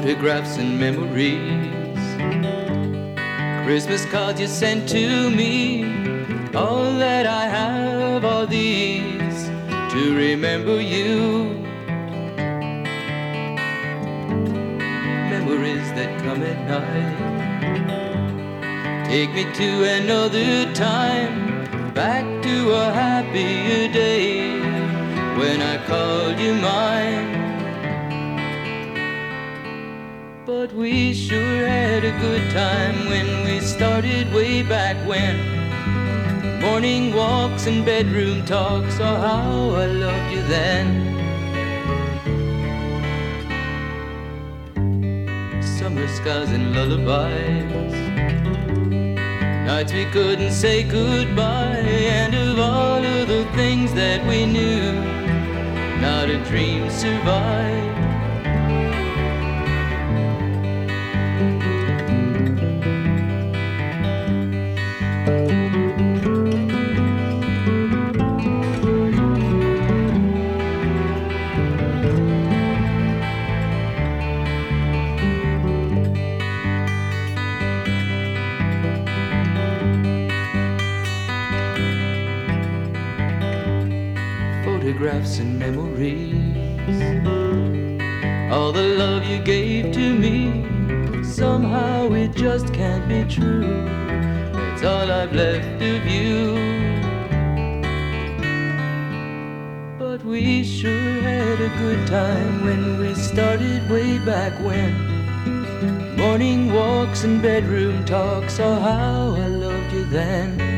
photographs and memories. Christmas cards you sent to me. All that I have are these to remember you. Memories that come at night. Take me to another time, back to a happier day when I called you mine. But we sure had a good time when we started way back when. Morning walks and bedroom talks, oh how I loved you then. Summer skies and lullabies. Nights we couldn't say goodbye, and of all of the things that we knew, not a dream survived. Photographs and memories. All the love you gave to me, somehow it just can't be true. It's all I've left of you. But we sure had a good time when we started way back when. Morning walks and bedroom talks, oh how I loved you then.